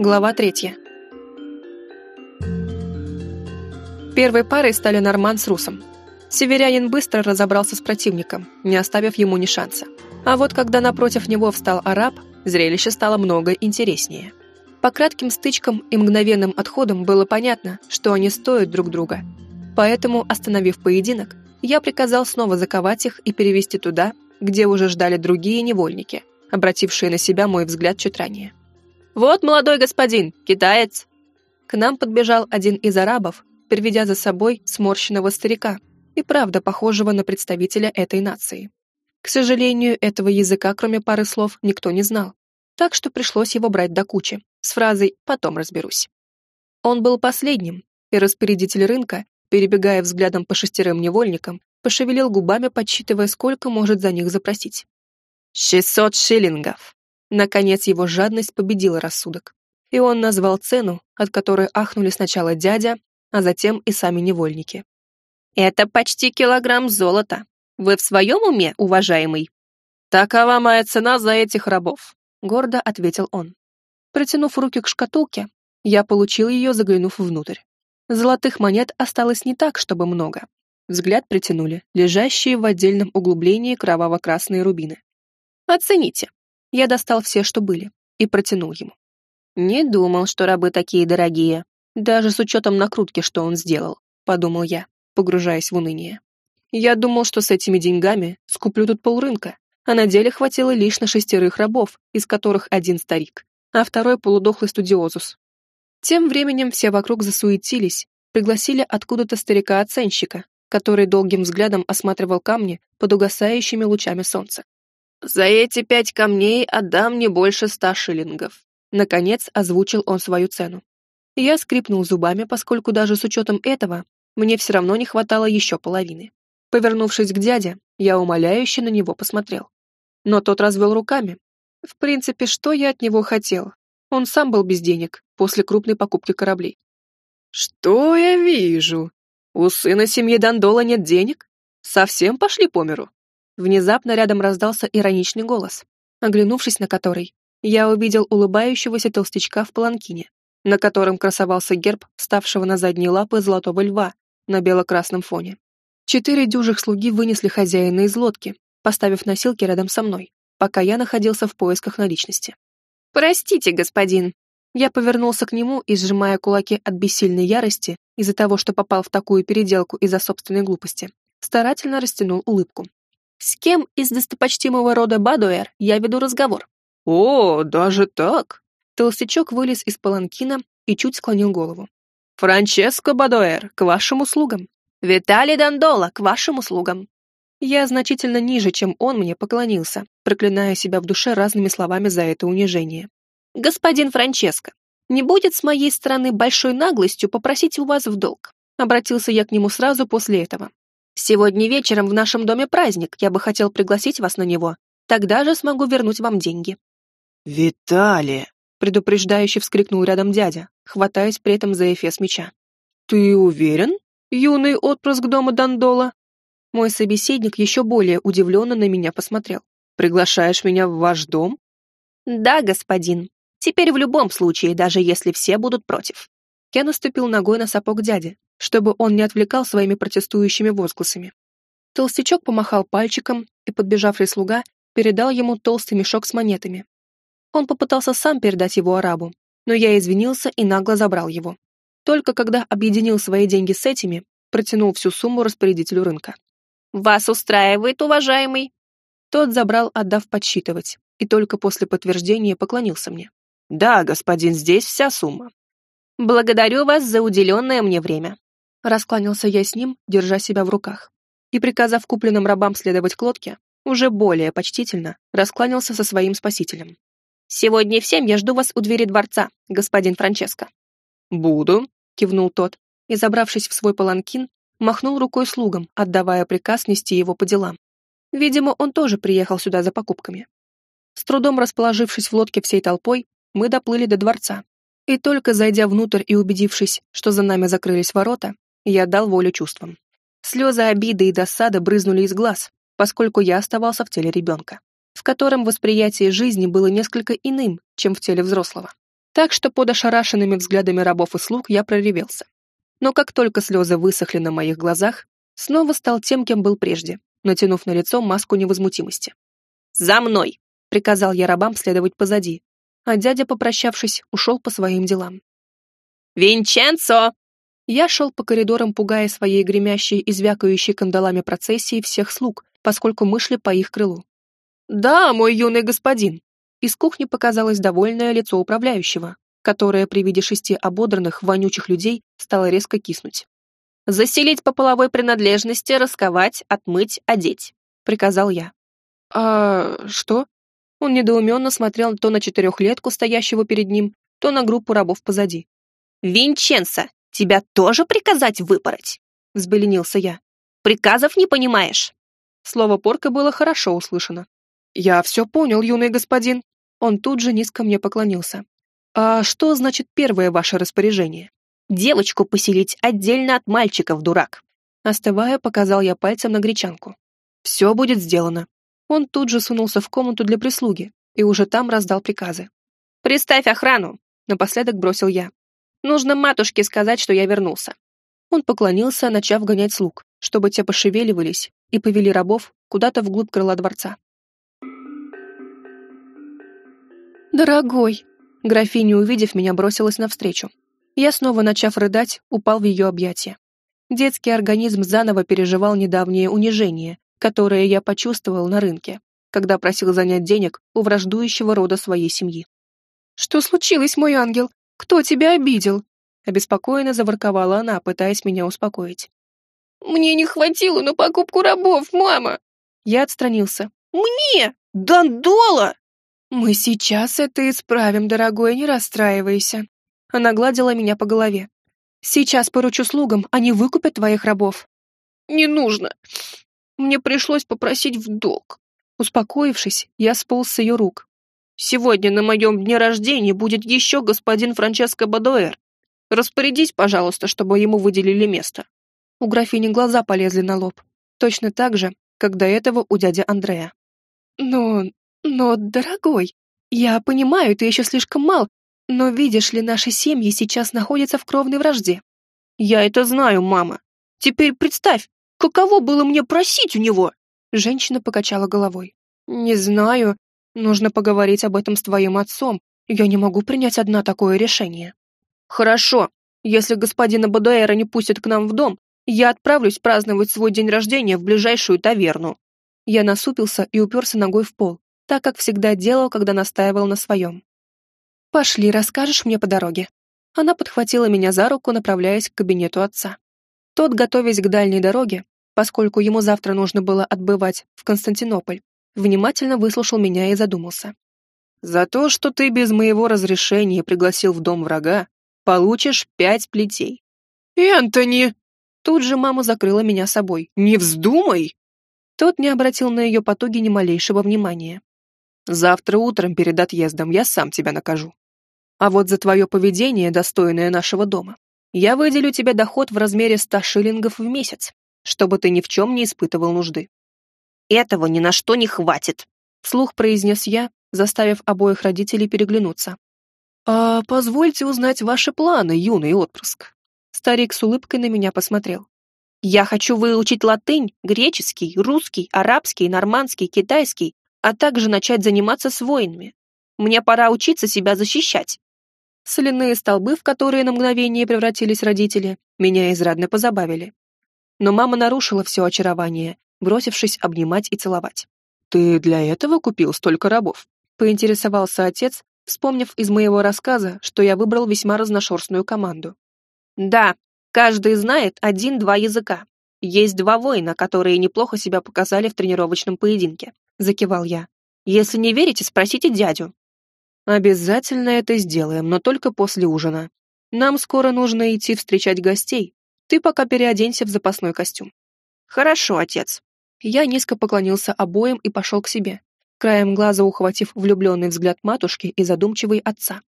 Глава третья. Первой парой стали Норман с Русом. Северянин быстро разобрался с противником, не оставив ему ни шанса. А вот когда напротив него встал араб, зрелище стало много интереснее. По кратким стычкам и мгновенным отходам было понятно, что они стоят друг друга. Поэтому, остановив поединок, я приказал снова заковать их и перевести туда, где уже ждали другие невольники, обратившие на себя мой взгляд чуть ранее. «Вот молодой господин, китаец!» К нам подбежал один из арабов, приведя за собой сморщенного старика, и правда похожего на представителя этой нации. К сожалению, этого языка, кроме пары слов, никто не знал, так что пришлось его брать до кучи, с фразой «потом разберусь». Он был последним, и распорядитель рынка, перебегая взглядом по шестерым невольникам, пошевелил губами, подсчитывая, сколько может за них запросить. «Шестьсот шиллингов!» Наконец его жадность победила рассудок, и он назвал цену, от которой ахнули сначала дядя, а затем и сами невольники. «Это почти килограмм золота. Вы в своем уме, уважаемый?» «Такова моя цена за этих рабов», — гордо ответил он. Протянув руки к шкатулке, я получил ее, заглянув внутрь. Золотых монет осталось не так, чтобы много. Взгляд притянули лежащие в отдельном углублении кроваво-красные рубины. «Оцените». Я достал все, что были, и протянул ему. «Не думал, что рабы такие дорогие, даже с учетом накрутки, что он сделал», — подумал я, погружаясь в уныние. «Я думал, что с этими деньгами скуплю тут полрынка, а на деле хватило лишь на шестерых рабов, из которых один старик, а второй полудохлый студиозус. Тем временем все вокруг засуетились, пригласили откуда-то старика-оценщика, который долгим взглядом осматривал камни под угасающими лучами солнца. «За эти пять камней отдам не больше ста шиллингов», наконец озвучил он свою цену. Я скрипнул зубами, поскольку даже с учетом этого мне все равно не хватало еще половины. Повернувшись к дяде, я умоляюще на него посмотрел. Но тот развел руками. В принципе, что я от него хотел? Он сам был без денег после крупной покупки кораблей. «Что я вижу? У сына семьи Дандола нет денег? Совсем пошли по миру?» Внезапно рядом раздался ироничный голос, оглянувшись на который, я увидел улыбающегося толстячка в паланкине, на котором красовался герб, ставшего на задние лапы золотого льва на бело-красном фоне. Четыре дюжих слуги вынесли хозяина из лодки, поставив носилки рядом со мной, пока я находился в поисках наличности. «Простите, господин!» Я повернулся к нему и, сжимая кулаки от бессильной ярости из-за того, что попал в такую переделку из-за собственной глупости, старательно растянул улыбку. «С кем из достопочтимого рода Бадуэр я веду разговор?» «О, даже так?» Толстячок вылез из паланкина и чуть склонил голову. «Франческо Бадуэр, к вашим услугам!» «Виталий Дандола, к вашим услугам!» Я значительно ниже, чем он мне поклонился, проклиная себя в душе разными словами за это унижение. «Господин Франческо, не будет с моей стороны большой наглостью попросить у вас в долг?» Обратился я к нему сразу после этого. «Сегодня вечером в нашем доме праздник, я бы хотел пригласить вас на него. Тогда же смогу вернуть вам деньги». «Виталий!» — предупреждающе вскрикнул рядом дядя, хватаясь при этом за эфес меча. «Ты уверен?» юный отпрыск дома Дандола?» Мой собеседник еще более удивленно на меня посмотрел. «Приглашаешь меня в ваш дом?» «Да, господин. Теперь в любом случае, даже если все будут против». Я наступил ногой на сапог дяди, чтобы он не отвлекал своими протестующими возгласами. Толстячок помахал пальчиком, и подбежавший слуга передал ему толстый мешок с монетами. Он попытался сам передать его арабу, но я извинился и нагло забрал его. Только когда объединил свои деньги с этими, протянул всю сумму распорядителю рынка. «Вас устраивает, уважаемый?» Тот забрал, отдав подсчитывать, и только после подтверждения поклонился мне. «Да, господин, здесь вся сумма». «Благодарю вас за уделенное мне время». Раскланялся я с ним, держа себя в руках. И, приказав купленным рабам следовать к лодке, уже более почтительно раскланялся со своим спасителем. «Сегодня в семь я жду вас у двери дворца, господин Франческо». «Буду», — кивнул тот, и, забравшись в свой паланкин, махнул рукой слугам, отдавая приказ нести его по делам. Видимо, он тоже приехал сюда за покупками. С трудом расположившись в лодке всей толпой, мы доплыли до дворца. И только зайдя внутрь и убедившись, что за нами закрылись ворота, я дал волю чувствам. Слезы обиды и досады брызнули из глаз, поскольку я оставался в теле ребенка, в котором восприятие жизни было несколько иным, чем в теле взрослого. Так что под ошарашенными взглядами рабов и слуг я проревелся. Но как только слезы высохли на моих глазах, снова стал тем, кем был прежде, натянув на лицо маску невозмутимости. «За мной!» — приказал я рабам следовать позади, а дядя, попрощавшись, ушел по своим делам. «Винченцо!» Я шел по коридорам, пугая своей гремящей и звякающей кандалами процессии всех слуг, поскольку мы шли по их крылу. «Да, мой юный господин!» Из кухни показалось довольное лицо управляющего, которое при виде шести ободранных, вонючих людей стало резко киснуть. «Заселить по половой принадлежности, расковать, отмыть, одеть», — приказал я. «А что?» Он недоуменно смотрел то на четырехлетку, стоящего перед ним, то на группу рабов позади. «Винченцо, тебя тоже приказать выпороть?» — взбеленился я. «Приказов не понимаешь?» Слово «порка» было хорошо услышано. «Я все понял, юный господин». Он тут же низко мне поклонился. «А что значит первое ваше распоряжение?» «Девочку поселить отдельно от мальчиков, дурак!» Остывая, показал я пальцем на гречанку. «Все будет сделано». Он тут же сунулся в комнату для прислуги и уже там раздал приказы. «Приставь охрану!» — напоследок бросил я. «Нужно матушке сказать, что я вернулся». Он поклонился, начав гонять слуг, чтобы те пошевеливались и повели рабов куда-то вглубь крыла дворца. «Дорогой!» Графиня, увидев меня, бросилась навстречу. Я, снова начав рыдать, упал в ее объятия. Детский организм заново переживал недавнее унижение, которое я почувствовал на рынке, когда просил занять денег у враждующего рода своей семьи. «Что случилось, мой ангел? Кто тебя обидел?» Обеспокоенно заворковала она, пытаясь меня успокоить. «Мне не хватило на покупку рабов, мама!» Я отстранился. «Мне? Дандола!» «Мы сейчас это исправим, дорогой, не расстраивайся». Она гладила меня по голове. «Сейчас поручу слугам, они выкупят твоих рабов». «Не нужно. Мне пришлось попросить в долг». Успокоившись, я сполз с ее рук. «Сегодня на моем дне рождения будет еще господин Франческо Бадуэр. Распорядись, пожалуйста, чтобы ему выделили место». У графини глаза полезли на лоб. Точно так же, как до этого у дяди Андрея. «Но но, дорогой, я понимаю, ты еще слишком мал, но видишь ли, наши семьи сейчас находятся в кровной вражде. Я это знаю, мама. Теперь представь, каково было мне просить у него? Женщина покачала головой. Не знаю. Нужно поговорить об этом с твоим отцом. Я не могу принять одна такое решение. Хорошо. Если господина Бадуэра не пустят к нам в дом, я отправлюсь праздновать свой день рождения в ближайшую таверну. Я насупился и уперся ногой в пол так как всегда делал, когда настаивал на своем. «Пошли, расскажешь мне по дороге». Она подхватила меня за руку, направляясь к кабинету отца. Тот, готовясь к дальней дороге, поскольку ему завтра нужно было отбывать в Константинополь, внимательно выслушал меня и задумался. «За то, что ты без моего разрешения пригласил в дом врага, получишь пять плетей». «Энтони!» Тут же мама закрыла меня собой. «Не вздумай!» Тот не обратил на ее потуги ни малейшего внимания. Завтра утром перед отъездом я сам тебя накажу. А вот за твое поведение, достойное нашего дома, я выделю тебе доход в размере ста шиллингов в месяц, чтобы ты ни в чем не испытывал нужды. Этого ни на что не хватит, вслух произнес я, заставив обоих родителей переглянуться. «А позвольте узнать ваши планы, юный отпрыск». Старик с улыбкой на меня посмотрел. «Я хочу выучить латынь, греческий, русский, арабский, нормандский, китайский а также начать заниматься с воинами. Мне пора учиться себя защищать. Соляные столбы, в которые на мгновение превратились родители, меня изрядно позабавили. Но мама нарушила все очарование, бросившись обнимать и целовать. «Ты для этого купил столько рабов?» — поинтересовался отец, вспомнив из моего рассказа, что я выбрал весьма разношерстную команду. «Да, каждый знает один-два языка. Есть два воина, которые неплохо себя показали в тренировочном поединке закивал я. «Если не верите, спросите дядю». «Обязательно это сделаем, но только после ужина. Нам скоро нужно идти встречать гостей. Ты пока переоденься в запасной костюм». «Хорошо, отец». Я низко поклонился обоим и пошел к себе, краем глаза ухватив влюбленный взгляд матушки и задумчивый отца.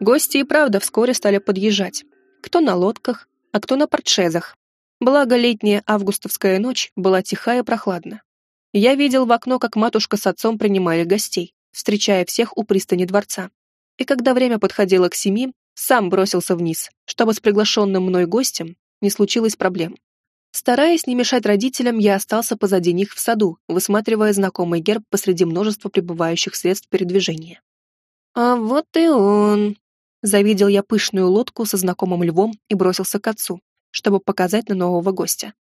Гости и правда вскоре стали подъезжать. Кто на лодках, а кто на портшезах, Благо, летняя августовская ночь была тихая и прохладна. Я видел в окно, как матушка с отцом принимали гостей, встречая всех у пристани дворца. И когда время подходило к семи, сам бросился вниз, чтобы с приглашенным мной гостем не случилось проблем. Стараясь не мешать родителям, я остался позади них в саду, высматривая знакомый герб посреди множества прибывающих средств передвижения. «А вот и он!» Завидел я пышную лодку со знакомым львом и бросился к отцу, чтобы показать на нового гостя.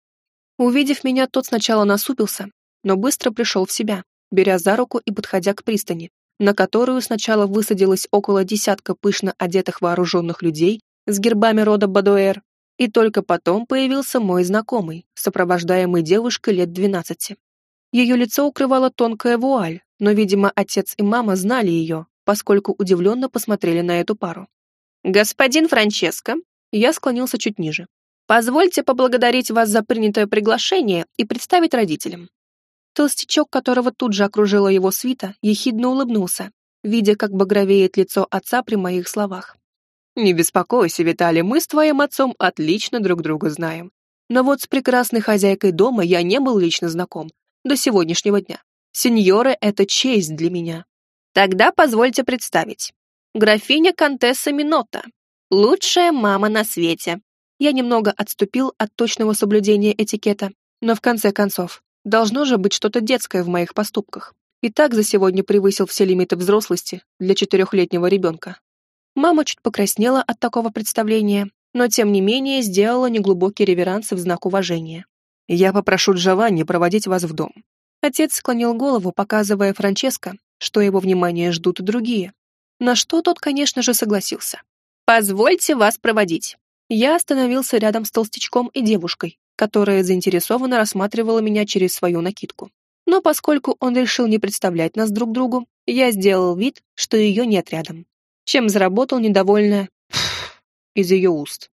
Увидев меня, тот сначала насупился, но быстро пришел в себя, беря за руку и подходя к пристани, на которую сначала высадилось около десятка пышно одетых вооруженных людей с гербами рода Бадуэр, и только потом появился мой знакомый, сопровождаемый девушкой лет двенадцати. Ее лицо укрывала тонкая вуаль, но, видимо, отец и мама знали ее, поскольку удивленно посмотрели на эту пару. «Господин Франческо», я склонился чуть ниже, «позвольте поблагодарить вас за принятое приглашение и представить родителям». Толстячок, которого тут же окружила его свита, ехидно улыбнулся, видя, как багровеет лицо отца при моих словах. «Не беспокойся, Виталий, мы с твоим отцом отлично друг друга знаем. Но вот с прекрасной хозяйкой дома я не был лично знаком до сегодняшнего дня. Сеньоры — это честь для меня. Тогда позвольте представить. Графиня Контесса Минота. Лучшая мама на свете. Я немного отступил от точного соблюдения этикета, но в конце концов, должно же быть что-то детское в моих поступках. И так за сегодня превысил все лимиты взрослости для четырехлетнего ребенка. Мама чуть покраснела от такого представления, но тем не менее сделала неглубокий реверанс в знак уважения. «Я попрошу Джованни проводить вас в дом». Отец склонил голову, показывая Франческо, что его внимание ждут другие. На что тот, конечно же, согласился. «Позвольте вас проводить». Я остановился рядом с толстячком и девушкой, которая заинтересованно рассматривала меня через свою накидку. Но поскольку он решил не представлять нас друг другу, я сделал вид, что ее нет рядом, чем заработал недовольное из ее уст.